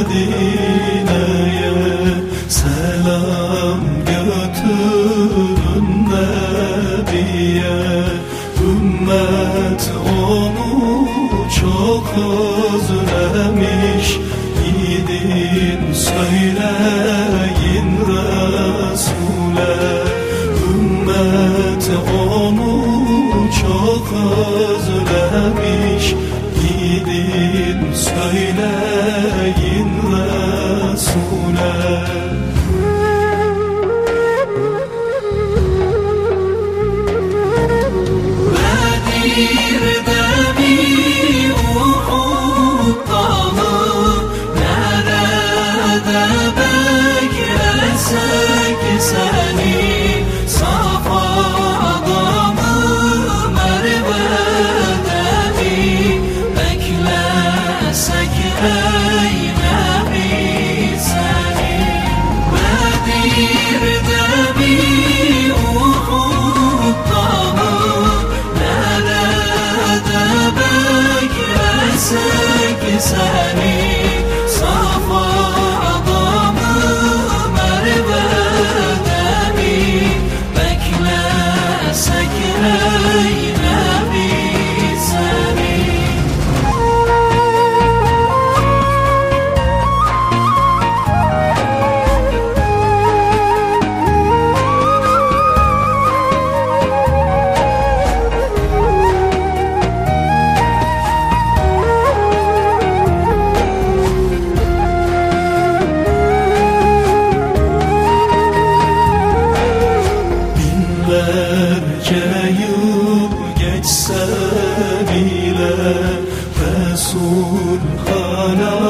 Medine'ye selam götürün Nebi'ye Ümmet onu çok özlemiş. Gidin söyleyin Resul'e. Ümmet onu çok özlemiş. Subhanallah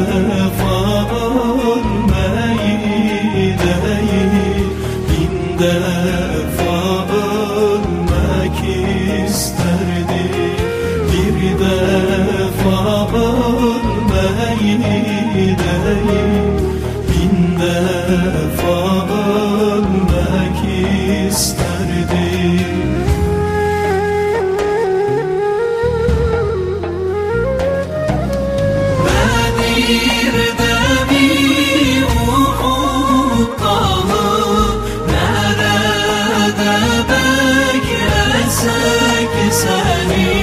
vefadan me.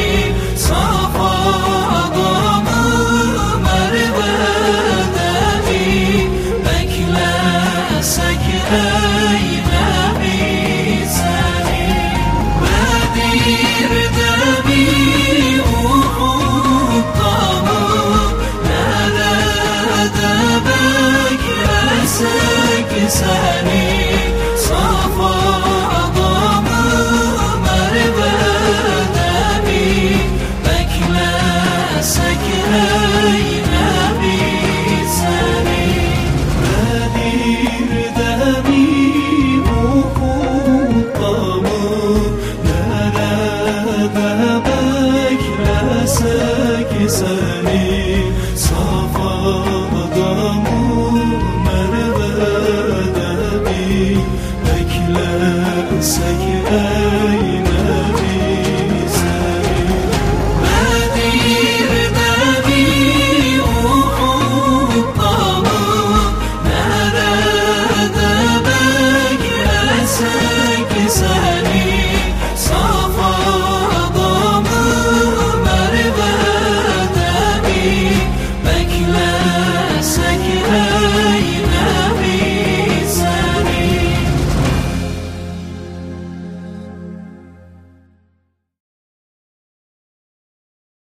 dönsek eyle bize Bedir'de bir ufukta mı Nerede beklesek seni Safada mı Merve'de mi Beklesek